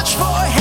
watch for him.